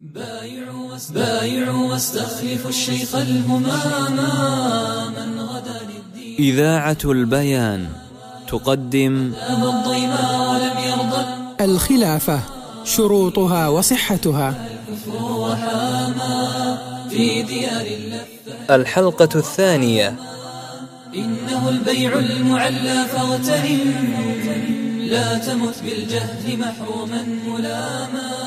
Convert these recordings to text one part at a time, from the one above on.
بايعوا بايعوا واستخلفوا الشيخ الهماما من غدا للدين. إذاعة البيان تقدم الضيما ولم يرضى. الخلافة شروطها وصحتها. الكفر وحاما في ديار اللفة. الحلقة الثانية. إنه البيع المعلى فاغتنم. لا تمت بالجهل محروما ملاما.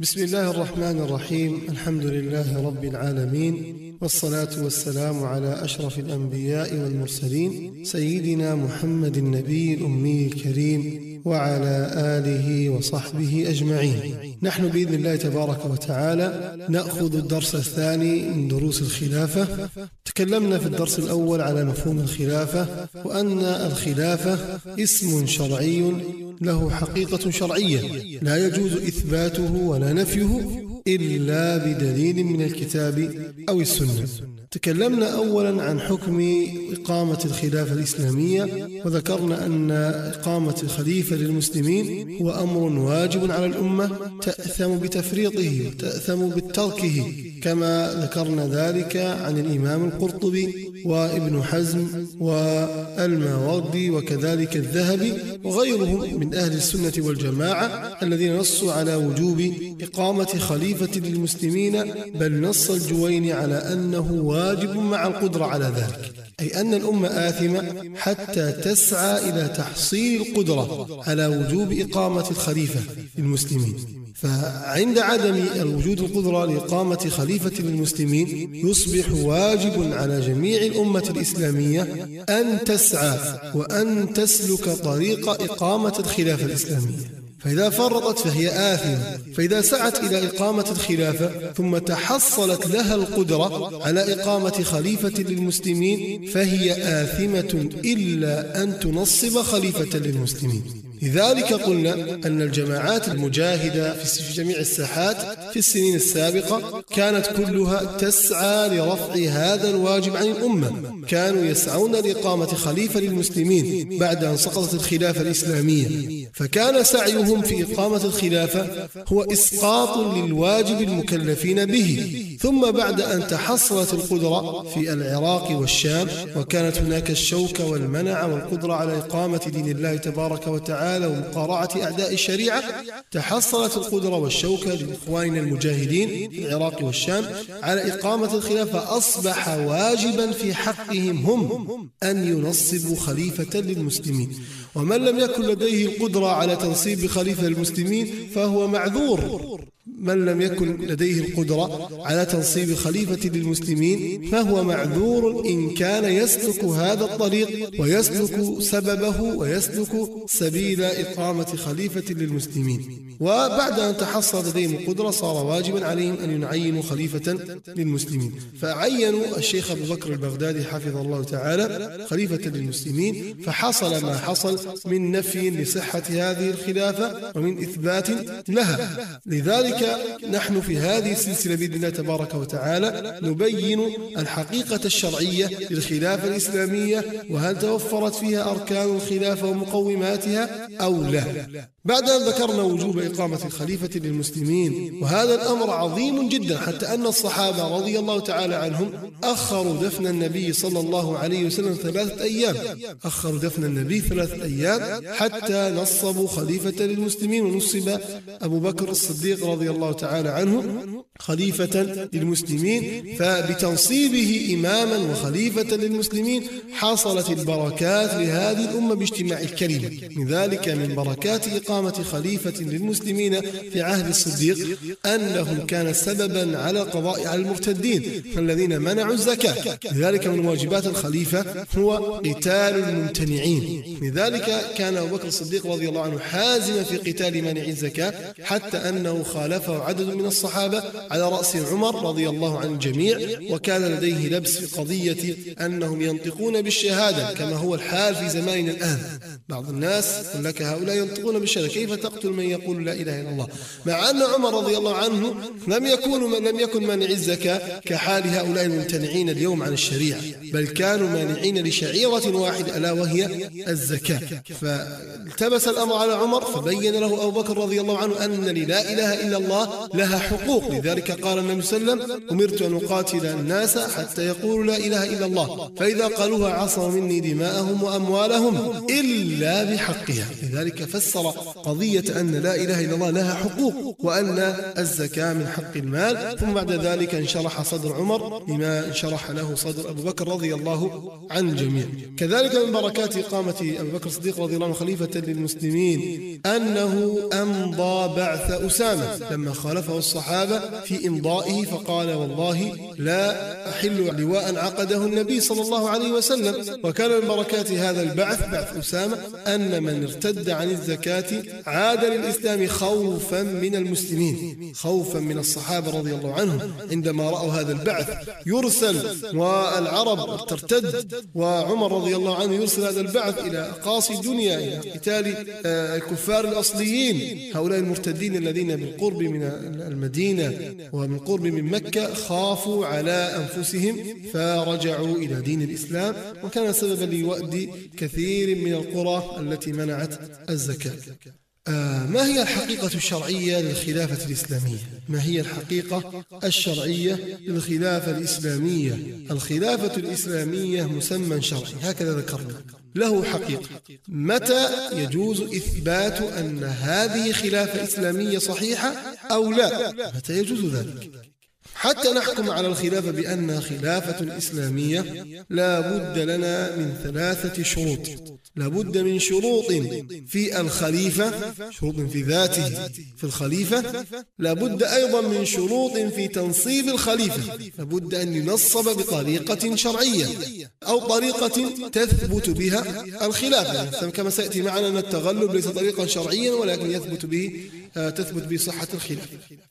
بسم الله الرحمن الرحيم. الحمد لله رب العالمين والصلاة والسلام على أشرف الأنبياء والمرسلين سيدنا محمد النبي الأمي الكريم وعلى آله وصحبه أجمعين. نحن بإذن الله تبارك وتعالى نأخذ الدرس الثاني من دروس الخلافة. تكلمنا في الدرس الأول على مفهوم الخلافة وأن الخلافة اسم شرعي له حقيقة شرعية. لا يجوز إثباته ولا نفيه. إلا بدليل من الكتاب أو السنة. تكلمنا أولا عن حكم إقامة الخلافة الإسلامية وذكرنا أن إقامة الخليفة للمسلمين هو أمر واجب على الأمة تأثم بتفريطه وتأثم بتركه كما ذكرنا ذلك عن الإمام القرطبي وابن حزم والماوردي وكذلك الذهبي وغيرهم من أهل السنة والجماعة الذين نصوا على وجوب إقامة خليفة للمسلمين بل نص الجويني على أنه واجب مع القدرة على ذلك. أي أن الأمة آثمة حتى تسعى إلى تحصيل القدرة على وجوب إقامة الخليفة للمسلمين. فعند عدم الوجود القدرة لإقامة خليفة للمسلمين يصبح واجب على جميع الأمة الإسلامية أن تسعى وأن تسلك طريق إقامة الخلافة الإسلامية. فإذا فرطت فهي آثمة فإذا سعت إلى إقامة الخلافة ثم تحصلت لها القدرة على إقامة خليفة للمسلمين فهي آثمة إلا أن تنصب خليفة للمسلمين. لذلك قلنا أن الجماعات المجاهدة في جميع الساحات في السنين السابقة كانت كلها تسعى لرفع هذا الواجب عن الأمة. كانوا يسعون لإقامة خليفة للمسلمين بعد أن سقطت الخلافة الإسلامية. فكان سعيهم في إقامة الخلافة هو إسقاط للواجب المكلفين به. ثم بعد أن تحصلت القدرة في العراق والشام وكانت هناك الشوكة والمنع والقدرة على إقامة دين الله تبارك وتعالى ومقارعة أعداء الشريعة تحصلت القدرة والشوكة لإخواننا المجاهدين في العراق والشام على إقامة الخلافة أصبح واجبا في حقهم هم أن ينصبوا خليفة للمسلمين. ومن لم يكن لديه القدرة على تنصيب خليفة للمسلمين فهو معذور. من لم يكن لديه القدرة على تنصيب خليفة للمسلمين فهو معذور إن كان يسلك هذا الطريق ويسلك سببه ويسلك سبيل إقامة خليفة للمسلمين. وبعد أن تحصل لديهم القدرة صار واجبا عليهم أن يعينوا خليفة للمسلمين. فعينوا الشيخ أبو بكر البغدادي حفظه الله تعالى خليفة للمسلمين. فحصل ما حصل من نفي لصحة هذه الخلافة ومن إثبات لها. لذلك نحن في هذه السلسلة بإذن الله تبارك وتعالى نبين الحقيقة الشرعية للخلافة الإسلامية وهل توفرت فيها أركان الخلافة ومقوماتها أو لا. بعد أن ذكرنا وجوب إقامة الخليفة للمسلمين. وهذا الأمر عظيم جدا حتى أن الصحابة رضي الله تعالى عنهم أخروا دفن النبي صلى الله عليه وسلم ثلاثة أيام. أخروا دفن النبي ثلاثة أيام حتى نصبوا خليفة للمسلمين. ونصب أبو بكر الصديق رضي الله تعالى عنه خليفة للمسلمين. فبتنصيبه إماما وخليفة للمسلمين حصلت البركات لهذه الأمة باجتماع الكلمة من ذلك من بركات إقامة خليفة للمسلمين. في عهد الصديق أنه كان سببا على القضاء على المرتدين فالذين منعوا الزكاة. لذلك من واجبات الخليفة هو قتال الممتنعين. لذلك كان أبو بكر الصديق رضي الله عنه حازما في قتال مانع الزكاة حتى أنه خالفه خالفه عدد من الصحابة على رأس عمر رضي الله عن الجميع وكان لديه لبس في قضية أنهم ينطقون بالشهادة كما هو الحال في زماننا الآن. بعض الناس يقول لك هؤلاء ينطقون بالشهادة كيف تقتل من يقول لا إله إلا الله. مع أن عمر رضي الله عنه لم يكونوا لم يكن مانع الزكاة كحال هؤلاء الممتنعين اليوم عن الشريعة بل كانوا مانعين لشعيرة واحدة ألا وهي الزكاة. فالتبس الأمر على عمر فبين له أبو بكر رضي الله عنه أن لا إله إلا الله لها حقوق. لذلك قال النبي صلى الله عليه وسلم أمرت أن أقاتل الناس حتى يقولوا لا إله إلا الله فإذا قالوها عصوا مني دماءهم وأموالهم إلا بحقها. لذلك فسر قضية أن لا إله إلا الله لها حقوق وأن الزكاة من حق المال. ثم بعد ذلك انشرح صدر عمر لما انشرح له صدر أبو بكر رضي الله عن الجميع. كذلك من بركات إقامة أبو بكر الصديق رضي الله عنه خليفة للمسلمين أنه أمضى بعث أسامة. لما خالفه الصحابة في إمضائه فقال والله لا أحل لواء عقده النبي صلى الله عليه وسلم. وكان من بركات هذا البعث بعث أسامة أن من ارتد عن الزكاة عاد للإسلام خوفا من المسلمين خوفا من الصحابة رضي الله عنهم. عندما رأوا هذا البعث يرسل والعرب ترتد وعمر رضي الله عنه يرسل هذا البعث إلى أقاصي الدنيا إلى قتال آه، الكفار الأصليين هؤلاء المرتدين الذين بالقرب من المدينة ومن قرب من مكة خافوا على أنفسهم فرجعوا إلى دين الإسلام. وكان سببا لوأد كثير من القرى التي منعت الزكاة. ما هي الحقيقة الشرعية للخلافة الإسلامية؟ ما هي الحقيقة الشرعية للخلافة الإسلامية؟ الخلافة الإسلامية مسمى شرعي هكذا ذكرنا له حقيقة متى يجوز إثبات أن هذه خلافة إسلامية صحيحة أو لا متى يجوز ذلك حتى نحكم على الخلافة بأنها خلافة إسلامية لا بد لنا من ثلاثة شروط. لابد من شروط في الخليفة شروط في ذاته في الخليفة. لابد أيضا من شروط في تنصيب الخليفة. لابد أن ينصب بطريقة شرعية أو طريقة تثبت بها الخلافة كما سيأتي معنا أن التغلب ليس طريقا شرعيا ولكن يثبت به تثبت به صحة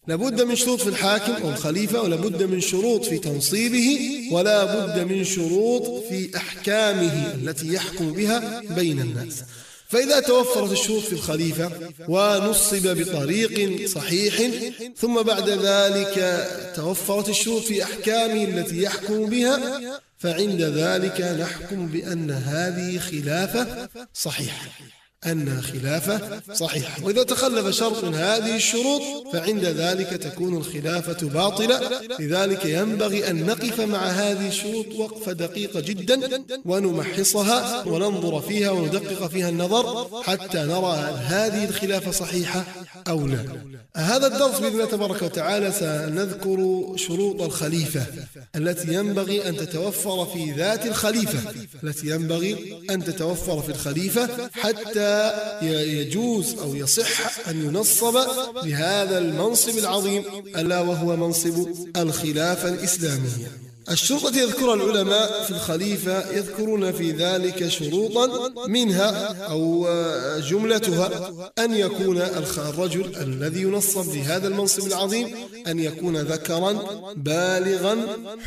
لابد من شروط في الحاكم أو الخليفة ولابد من شروط في تنصيبه ولا بد من شروط في أحكامه التي يحكم بها بين الناس. فإذا توفرت الشروط في الخليفة ونصب بطريق صحيح ثم بعد ذلك توفرت الشروط في أحكامه التي يحكم بها فعند ذلك نحكم بأن هذه خلافة صحيحة. أن خلافة صحيحة. وإذا تخلف شرط من هذه الشروط فعند ذلك تكون الخلافة باطلة. لذلك ينبغي أن نقف مع هذه الشروط وقفة دقيقة جدا ونمحصها وننظر فيها وندقق فيها النظر حتى نرى هذه الخلافة صحيحة أو لا. هذا الدرس بإذن الله تبارك وتعالى سنذكر شروط الخليفة التي ينبغي أن تتوفر في ذات الخليفة التي ينبغي أن تتوفر في الخليفة حتى يجوز أو يصح أن ينصب لهذا المنصب العظيم ألا وهو منصب الخلافة الإسلامية الشروط التي يذكرها العلماء في الخليفة يذكرون في ذلك شروطا منها أو جملتها أن يكون الرجل الذي ينصب لهذا المنصب العظيم أن يكون ذكرا بالغا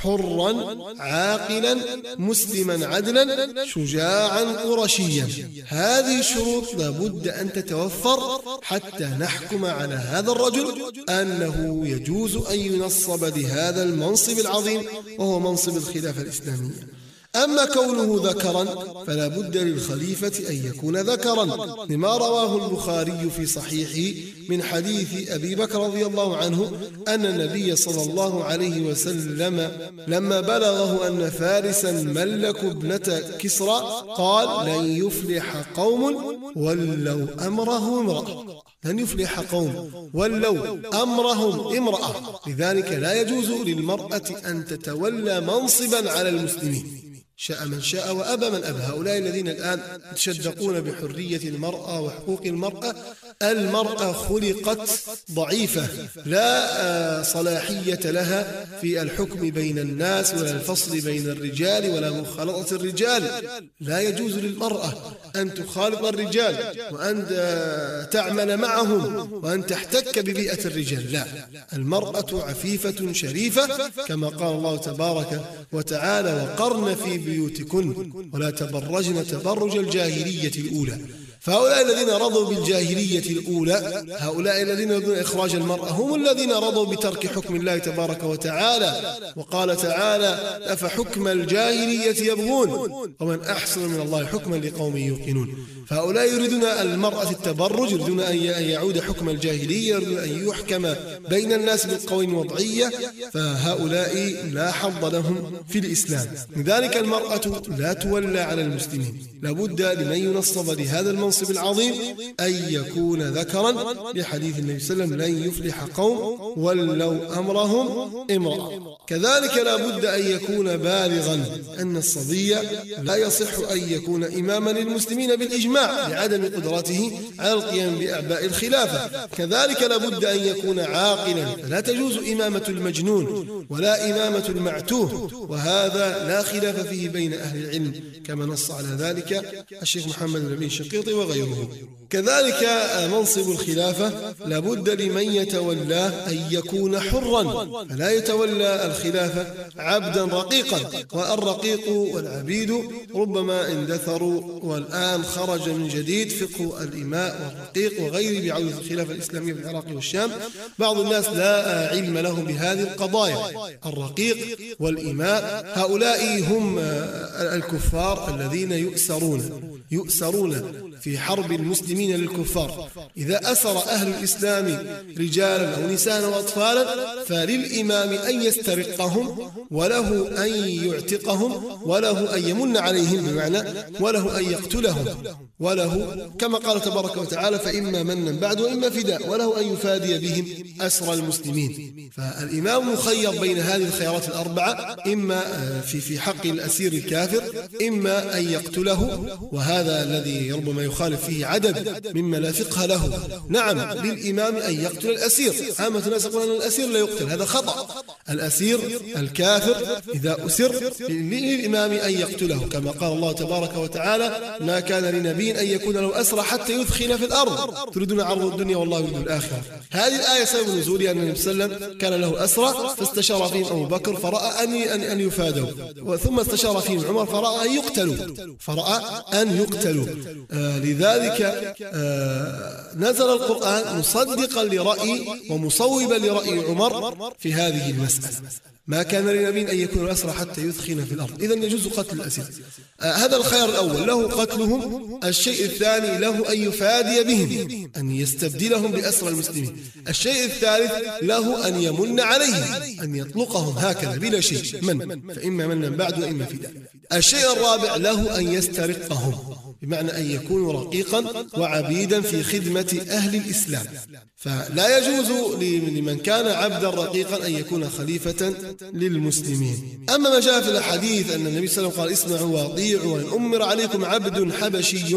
حرا عاقلا مسلما عدلا شجاعا قرشيا. هذه الشروط لابد أن تتوفر حتى نحكم على هذا الرجل أنه يجوز أن ينصب لهذا المنصب العظيم وهو منصب الخلافة الإسلامية. أما كونه ذكرا فلا بد للخليفة أن يكون ذكرا لما رواه البخاري في صحيحه من حديث أبي بكر رضي الله عنه أن النبي صلى الله عليه وسلم لما بلغه أن فارسا ملكوا ابنة كسرى قال لن يفلح قوم ولوا أمره امرأة. لن يفلح قوم ولوا أمرهم امرأة. لذلك لا يجوز للمرأة أن تتولى منصبا على المسلمين. شاء من شاء وأبى من أبى. هؤلاء الذين الآن يتشدقون بحرية المرأة وحقوق المرأة المرأة خلقت ضعيفة لا آه، صلاحية لها في الحكم بين الناس ولا الفصل بين الرجال ولا مخالطة الرجال. لا يجوز للمرأة أن تخالط الرجال وأن آه، تعمل معهم وأن تحتك ببيئة الرجال. لا المرأة عفيفة شريفة كما قال الله تبارك وتعالى وقرن في بيوتكن ولا تبرجن تبرج الجاهلية الأولى. فهؤلاء الذين رضوا بالجاهلية الأولى هؤلاء الذين يريدون إخراج المرأة هم الذين رضوا بترك حكم الله تبارك وتعالى. وقال تعالى أفحكم الجاهلية يبغون؟ ومن أحسن من الله حكما لقوم يوقنون. فهؤلاء يريدون المرأة التبرج يريدون أن يعود حكم الجاهلية يريدون أن يحكم بين الناس بالقوانين الوضعية. فهؤلاء لا حظ لهم في الإسلام. لذلك المرأة لا تولى على المسلمين. لابد لمن ينصب لهذا المنصب العظيم أن يكون ذكرا لحديث النبي صلى الله عليه وسلم لن يفلح قوم ولو أمرهم امرأة كذلك لابد أن يكون بالغا أن الصبي لا يصح أن يكون إماما للمسلمين بالإجماع لعدم قدرته على القيام بأعباء الخلافة. كذلك لابد أن يكون عاقلا لا تجوز إمامة المجنون ولا إمامة المعتوه وهذا لا خلاف فيه بين أهل العلم كما نص على ذلك الشيخ محمد بن الشقيطي وغيره. كذلك منصب الخلافة لابد لمن يتولاه أن يكون حرا. فلا يتولى الخلافة عبدا رقيقا. والرقيق والعبيد ربما اندثروا والآن خرج من جديد فقه الإماء والرقيق وغيره بعودة الخلافة الإسلامية في العراق والشام. بعض الناس لا علم لهم بهذه القضايا. الرقيق والإماء هؤلاء هم الكفار الذين يؤسرون. يؤسرون. في حرب المسلمين للكفار. إذا أسر أهل الإسلام رجالا أو نساء وأطفالا فللإمام أن يسترقهم وله أن يعتقهم وله أن يمن عليهم بمعنى وله أن يقتلهم. وله كما قال تبارك وتعالى فإما منا بعد وإما فداء وله أن يفادي بهم أسر المسلمين. فالإمام مخير بين هذه الخيارات الأربعة إما في في حق الأسير الكافر إما أن يقتله وهذا الذي ربما يخالف فيه عدد مما لا فقه له. نعم للإمام أن يقتل الأسير. عامة الناس يقولون أن الأسير لا يقتل هذا خطأ. الأسير الكافر إذا أسر للإمام أن يقتله. كما قال الله تبارك وتعالى ما كان لنبي أن يكون له أسرى حتى يثخن في الأرض. تريدون عرض الدنيا والله يريد الآخرة. هذه الآية سبب نزولها أن النبي صلى الله عليه وسلم كان له أسرى فاستشار فيهم أبو بكر فرأى أن أن يفادوا ثم استشار فيهم عمر فرأى أن يقتلوا فرأى أن يقتلوا آه لذلك آه نزل القرآن مصدقا لرأي ومصوبا لرأي عمر في هذه المسألة. ما كان لنبي أن يكون الأسرى حتى يثخن في الأرض. إذا يجوز قتل الأسير. آه هذا الخير الأول. له قتلهم. الشيء الثاني له أن يفادي بهم أن يستبدلهم بأسرى المسلمين. الشيء الثالث له أن يمن عليهم أن يطلقهم هكذا بلا شيء. من؟ فإما منا بعد وإما فداء. الشيء الرابع له أن يسترقهم. بمعنى أن يكونوا رقيقا وعبيدا في خدمة أهل الإسلام. فلا يجوز لمن كان عبدا رقيقا أن يكون خليفة للمسلمين. أما ما جاء في الحديث أن النبي صلى الله عليه وسلم قال اسمعوا واطيعوا وإن أمر عليكم عبد حبشي.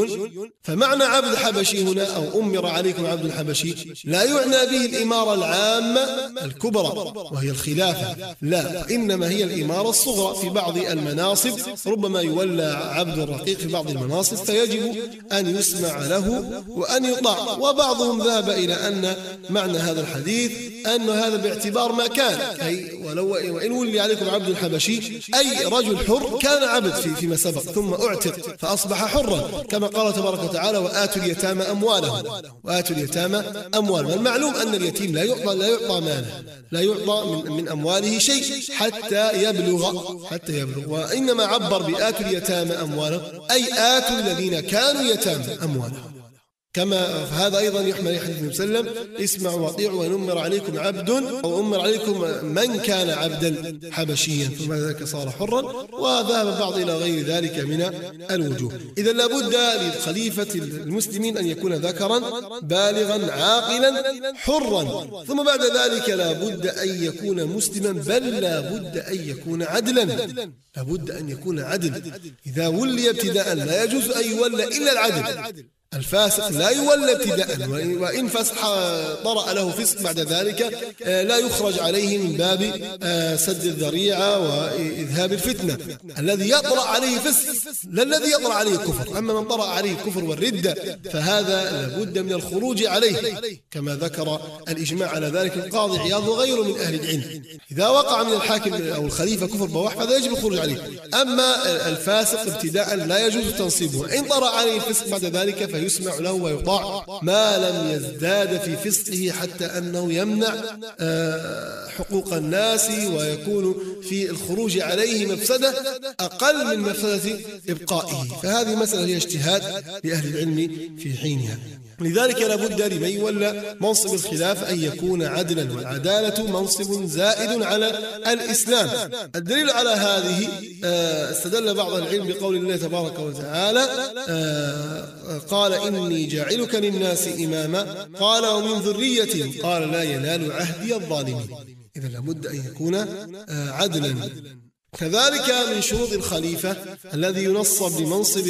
فمعنى عبد حبشي هنا أو أمر عليكم عبد حبشي لا يعنى به الإمارة العامة الكبرى وهي الخلافة. لا إنما هي الإمارة الصغرى في بعض المناصب ربما يولى عبد رقيق في بعض المناصب فيجب أن يسمع له وأن يطاع. وبعضهم ذهب إلى أن معنى هذا الحديث أن هذا باعتبار ما كان. أي ولو وإن ولي عليكم عبد حبشي أي رجل حر كان عبد في فيما سبق ثم أعتق فأصبح حرا كما قال تبارك وتعالى وآتوا اليتامى أموالهم. وآتوا اليتامى أموالهم. المعلوم أن اليتيم لا يعطى لا يعطى ماله لا يعطى من, من أمواله شيء حتى يبلغ حتى يبلغ. وإنما عبر بآتوا اليتامى أموالهم أي آتوا الذين كانوا يتامى أموالهم. كما فهذا أيضا يحمل حديث النبي صلى الله عليه وسلم اسمعوا واطيعوا وإن أمر عليكم عبد أو أمر عليكم من كان عبدا حبشيا ثم ذلك صار حرا وذهب البعض إلى غير ذلك من الوجوه. إذا لابد للخليفة المسلمين أن يكون ذكرا بالغا عاقلا حرا. ثم بعد ذلك لابد أن يكون مسلما بل لابد أن يكون عدلا. لابد أن يكون عدل. إذا ولي ابتداء لا يجوز أن يولى إلا العدل. الفاسق لا يولى ابتداء وإن فسح طرأ له فسق بعد ذلك آه، لا يخرج عليه من باب آه، سد الذريعة وإذهاب الفتنة. الذي يطرأ عليه فسق لا الذي يطرأ عليه كفر. أما من طرأ عليه الكفر والردة فهذا لابد من الخروج عليه. كما ذكر الإجماع على ذلك القاضي عياض وغيره من أهل العلم. إذا وقع من الحاكم أو الخليفة كفر بواح فهذا يجب الخروج عليه. أما الفاسق ابتداء لا يجوز تنصيبه. إن طرأ عليه الفسق بعد ذلك فيسمع له ويطاع. ما لم يزداد في فسقه حتى أنه يمنع آه، حقوق الناس ويكون في الخروج عليه مفسدة أقل من مفسدة إبقائه. فهذه مسألة هي اجتهاد لأهل العلم في حينها. لذلك لابد لمن يولى منصب الخلافة أن يكون عدلا والعدالة منصب زائد على الإسلام. الدليل على هذه آه، استدل بعض العلم بقول الله تبارك وتعالى آه، قال إني جاعلك للناس إماما. قال ومن ذريتي. قال لا ينال عهدي الظالمين. إذا لابد أن يكون آه، عدلا. كذلك من شروط الخليفة الذي ينصب لمنصب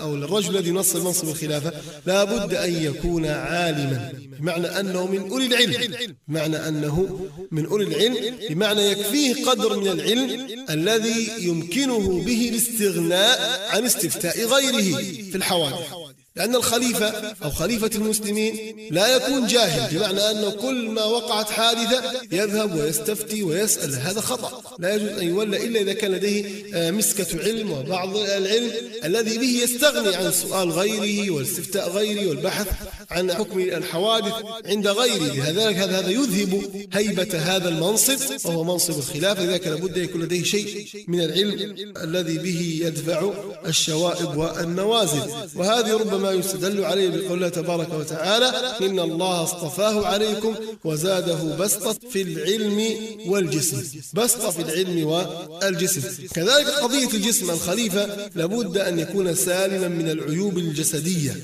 أو الرجل الذي ينصب منصب الخلافة لا بد أن يكون عالما بمعنى أنه من أولي العلم بمعنى أنه من أولي العلم بمعنى يكفيه قدر من العلم الذي يمكنه به الاستغناء عن استفتاء غيره في الحوادث. لأن الخليفة أو خليفة المسلمين لا يكون جاهل بمعنى أنه كل ما وقعت حادثة يذهب ويستفتي ويسأل هذا خطأ. لا يجوز أن يولى إلا إذا كان لديه آه، مسكة علم وبعض العلم الذي به يستغني عن سؤال غيره والاستفتاء غيره والبحث عن حكم الحوادث عند غيره. لذلك هذا هذا يذهب هيبة هذا المنصب وهو منصب الخلافة لذلك لابد أن يكون لديه شيء من العلم الذي به يدفع الشوائب والنوازل. وهذه ربما ما يستدل عليه بقول الله تبارك وتعالى إن الله اصطفاه عليكم وزاده بسطة في العلم والجسم. بسطة في العلم والجسم. كذلك قضية الجسم الخليفة لابد أن يكون سالما من العيوب الجسدية.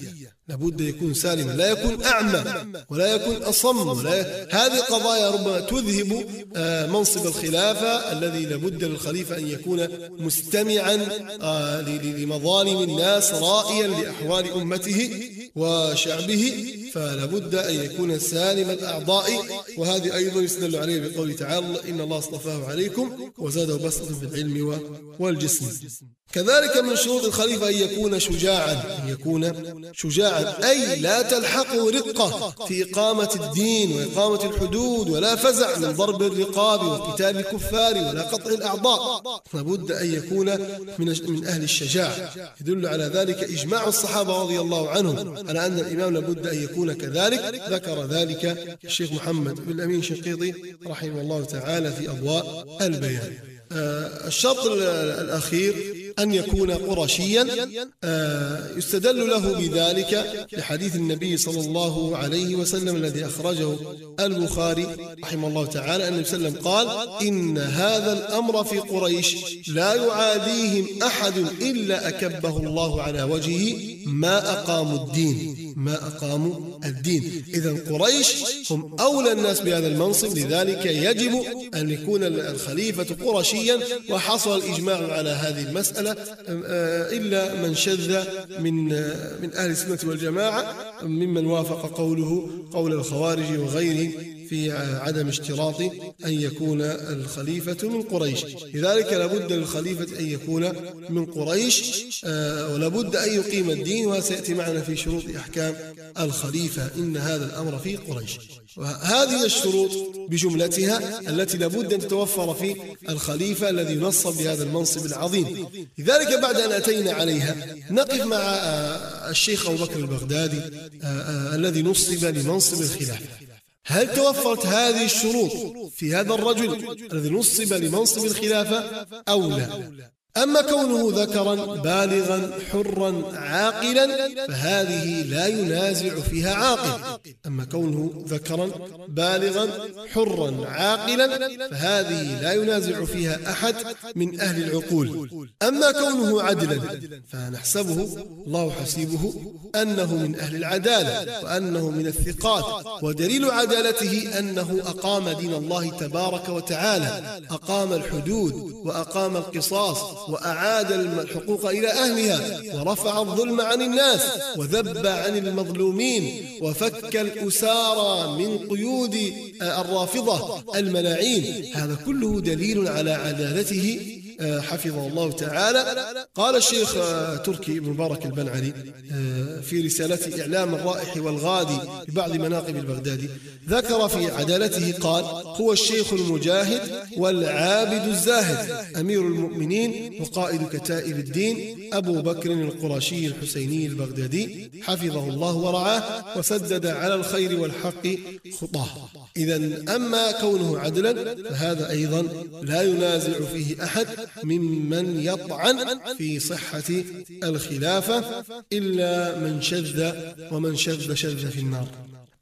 لابد يكون سالما لا يكون أعمى ولا يكون أصم ولا هذه قضايا ربما تذهب آه، منصب الخلافة الذي لابد للخليفة أن يكون مستمعا آه، لمظالم الناس رائيا لأحوال أمته وشعبه. فلابد أن يكون سالم الأعضاء وهذه أيضا يستدل عليه بقوله تعالى إن الله اصطفاه عليكم وزاده بسطة في العلم والجسم. كذلك من شروط الخليفة أن يكون شجاعا أن يكون شجاعا. أي لا تلحقه رقة في إقامة الدين وإقامة الحدود ولا فزع من ضرب الرقاب وقتال الكفار ولا قطع الأعضاء. لابد أن يكون من أهل الشجاعة. يدل على ذلك إجماع الصحابة رضي الله عنهم على أن الإمام لابد أن يكون كذلك. ذكر ذلك الشيخ محمد بن الأمين شقيطي رحمه الله تعالى في أضواء البيان. الشرط الأخير أن يكون قرشيا آه، يستدل له بذلك لحديث النبي صلى الله عليه وسلم الذي أخرجه البخاري رحمه الله تعالى أن وسلم قال إن هذا الأمر في قريش لا يعاديهم أحد إلا أكبه الله على وجهه ما أقاموا الدين. ما أقاموا الدين. إذا قريش هم أولى الناس بهذا المنصب لذلك يجب أن يكون الخليفة قرشيا وحصل الإجماع على هذه المسألة. إلا من شذ من من أهل السنة والجماعة ممن وافق قوله قول الخوارج وغيرهم. في عدم اشتراط أن يكون الخليفة من قريش. لذلك لابد للخليفة أن يكون من قريش آه، ولابد أن يقيم الدين وسيأتي معنا في شروط أحكام الخليفة. إن هذا الأمر في قريش. وهذه الشروط بجملتها التي لابد أن تتوفر في الخليفة الذي ينصب بهذا المنصب العظيم. لذلك بعد أن أتينا عليها نقف مع آه، الشيخ أبو بكر البغدادي آه، الذي نصب لمنصب الخلافة هل توفرت هذه الشروط في هذا الرجل الذي نصب لمنصب الخلافة أو لا؟ أما كونه ذكرا بالغا حرا عاقلا فهذه لا ينازع فيها عاقل. أما كونه ذكرا بالغا حرا عاقلا فهذه لا ينازع فيها أحد من أهل العقول. أما كونه عدلا فنحسبه الله حسيبه أنه من أهل العدالة وأنه من الثقات. ودليل عدالته أنه أقام دين الله تبارك وتعالى أقام الحدود وأقام القصاص وأعاد الحقوق إلى أهلها ورفع الظلم عن الناس وذب عن المظلومين وفك الأسارى من قيود الرافضة الملاعين. هذا كله دليل على عدالته حفظه الله تعالى. قال الشيخ تركي مبارك البنعلي آه، في رسالته إعلام الرائح والغادي ببعض مناقب البغدادي ذكر في عدالته قال هو الشيخ المجاهد والعابد الزاهد أمير المؤمنين وقائد كتائب الدين أبو بكر القرشي الحسيني البغدادي حفظه الله ورعاه وسدد على الخير والحق خطاه. إذا أما كونه عدلا فهذا أيضا لا ينازع فيه أحد ممن يطعن في صحة الخلافة إلا من شذ ومن شذ شذ في النار.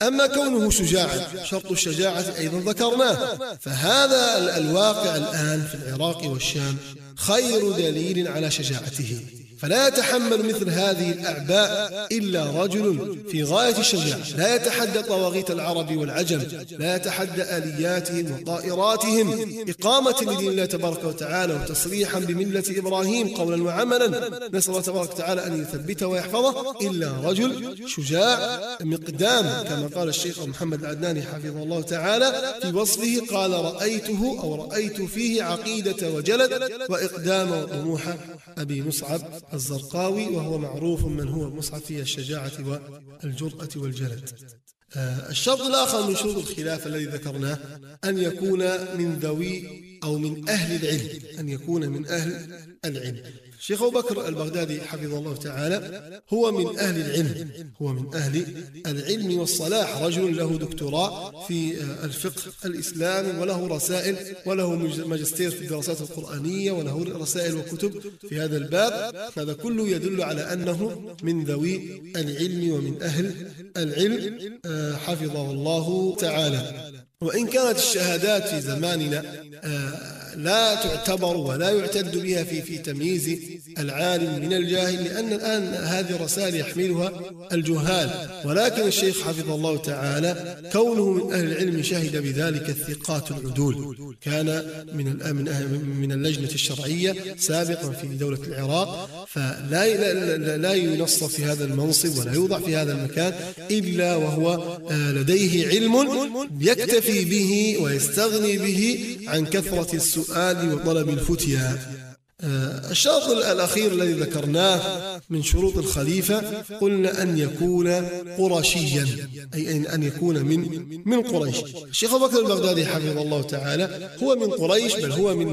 أما كونه شجاعا شرط الشجاعة أيضا ذكرناه. فهذا الواقع الآن في العراق والشام خير دليل على شجاعته. فلا يتحمل مثل هذه الأعباء إلا رجل في غاية الشجاعة لا يتحدى طواغيت العرب والعجم لا يتحدى آلياتهم وطائراتهم. إقامة لدين الله تبارك وتعالى وتصريحا بملة إبراهيم قولا وعملا. نسأل الله تبارك وتعالى أن يثبته ويحفظه. إلا رجل شجاع مقدام كما قال الشيخ محمد العدناني حفظه الله تعالى في وصفه قال رأيته أو رأيت فيه عقيدة وجلد وإقدام وطموح أبي مصعب الزرقاوي وهو معروف من هو مصعب في الشجاعة والجرأة والجلد. آه، الشرط الآخر من شروط الخلافة الذي ذكرناه أن يكون من ذوي أو من أهل العلم أن يكون من أهل العلم. الشيخ أبو بكر البغدادي حفظه الله تعالى هو من أهل العلم هو من أهل العلم والصلاح رجل له دكتوراه في الفقه الإسلامي وله رسائل وله ماجستير في الدراسات القرآنية وله رسائل وكتب في هذا الباب. هذا كله يدل على أنه من ذوي العلم ومن أهل العلم آه، حفظه الله تعالى. وإن كانت الشهادات في زماننا آه، لا تعتبر ولا يعتد بها في في تمييز العالم من الجاهل لأن الآن هذه الرسائل يحملها الجهال. ولكن الشيخ حفظه الله تعالى كونه من أهل العلم شهد بذلك الثقات العدول. كان من من من اللجنة الشرعية سابقا في دولة العراق فلا لا, لا ينصب في هذا المنصب ولا يوضع في هذا المكان إلا وهو آه، لديه علم يكتفي به ويستغني به عن كثرة السؤال وطلب الفتيا. آه، الشرط الأخير الذي ذكرناه من شروط الخليفة قلنا أن يكون قرشيا أي أن يكون من من قريش. الشيخ أبو بكر البغدادي حفظه الله تعالى هو من قريش بل هو من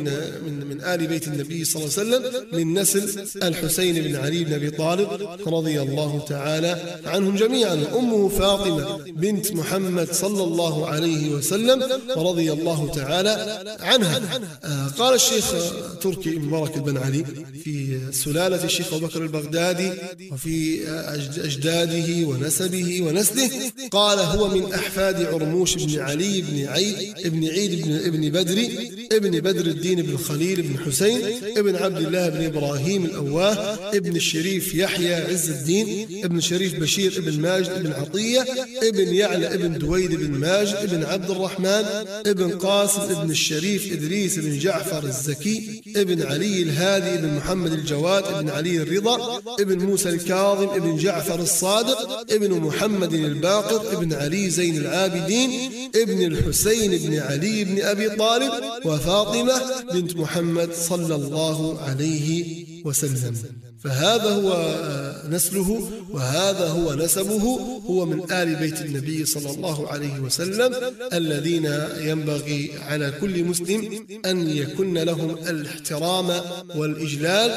من من آل بيت النبي صلى الله عليه وسلم من نسل الحسين بن علي بن أبي طالب رضي الله تعالى عنهم جميعا. أمه فاطمة بنت محمد صلى الله عليه وسلم ورضي الله تعالى عنها. آه، قال الشيخ تركي مبارك بن علي في سلالة الشيخ أبو بكر البغدادي وفي أجداده ونسبه ونسله. قال هو من أحفاد عرموش بن علي بن عيد بن عيد بن ابن بدر ابن بدر الدين بن خليل بن حسين ابن عبد الله بن إبراهيم الأواه ابن الشريف يحيى عز الدين ابن الشريف بشير ابن ماجد ابن عطية ابن يعلى ابن دويد بن ماجد ابن عبد الرحمن ابن قاسم ابن الشريف إدريس بن جعفر الزكي ابن علي الهادي بن محمد الجواد بن علي الرضا ابن موسى الكاظم ابن جعفر الصادق ابن محمد الباقر ابن علي زين العابدين ابن الحسين بن علي بن أبي طالب وفاطمة بنت محمد صلى الله عليه وسلم. فهذا هو نسله وهذا هو نسبه هو من آل بيت النبي صلى الله عليه وسلم الذين ينبغي على كل مسلم أن يكن لهم الاحترام والإجلال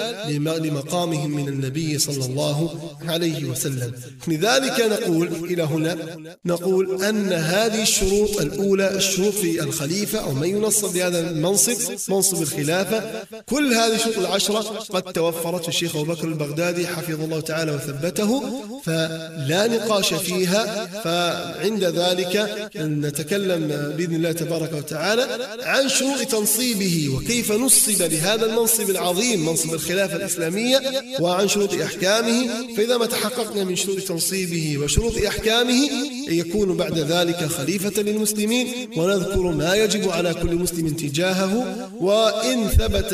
لمقامهم من النبي صلى الله عليه وسلم. لذلك نقول إلى هنا نقول أن هذه الشروط الأولى الشروط في الخليفة أو من ينصب بهذا المنصب منصب الخلافة كل هذه الشروط العشرة قد توفرت في الشيخ أبو بكر البغدادي حفظه الله تعالى وثبته فلا نقاش فيها فعند ذلك نتكلم بإذن الله تبارك وتعالى عن شروط تنصيبه وكيف نصب لهذا المنصب العظيم منصب الخلافة الإسلامية وعن شروط أحكامه. فإذا ما تحققنا من شروط تنصيبه وشروط أحكامه يكون بعد ذلك خليفة للمسلمين ونذكر ما يجب على كل مسلم تجاهه وإن ثبت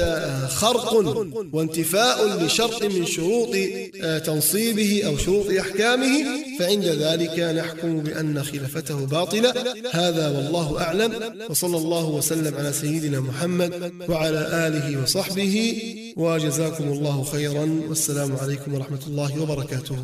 خرق وانتفاء لشرط من شروط تنصيبه أو شروط أحكامه فعند ذلك نحكم بأن خلافته باطلة. هذا والله أعلم. وصلى الله وسلم على سيدنا محمد وعلى آله وصحبه وجزاكم الله خيرا. والسلام عليكم ورحمة الله وبركاته.